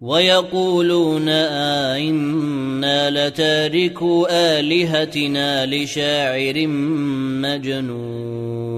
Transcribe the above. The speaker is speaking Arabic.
ويقولون آه، أئنا لتاركوا آلهتنا لشاعر مجنون.